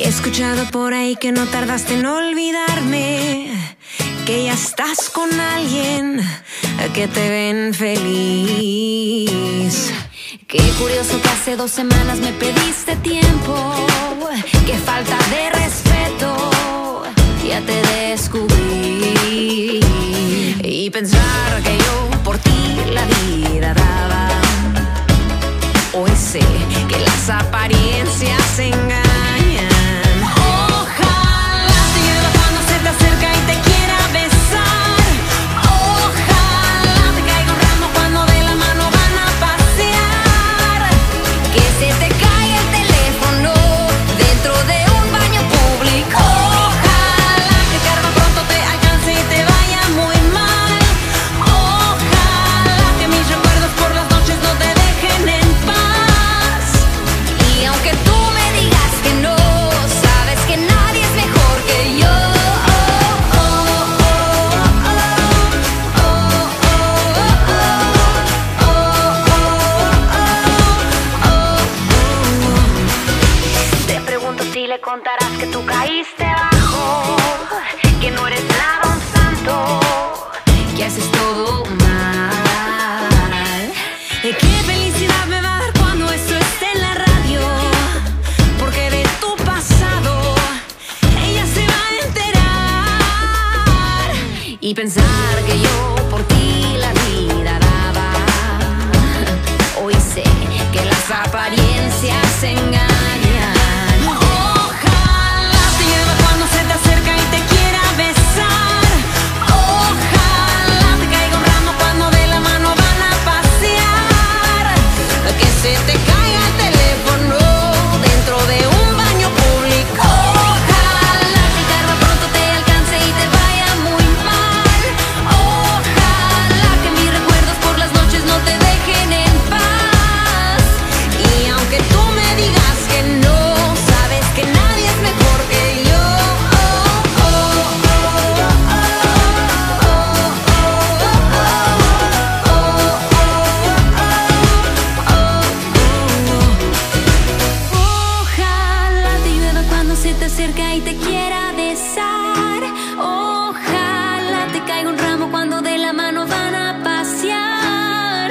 He escuchado por ahí que no tardaste en olvidarme, que ya estás con alguien que te ven feliz. Qué curioso que hace dos semanas me pediste tiempo. Qué falta de respeto. Ya te descubrí. Y pensar que yo por ti la vida daba. Hoy sé que las apariencias engañan. Contarás que tú caíste bajo, que no eres nada un santo, que haces todo mal. Eh, Qué felicidad me va a dar cuando esto esté en la radio. Porque de tu pasado ella se va a enterar. Y pensar que yo por ti acerca y te quiera besar. Ojalá te caiga un ramo cuando de la mano van a pasear.